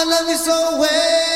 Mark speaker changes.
Speaker 1: I love you so well.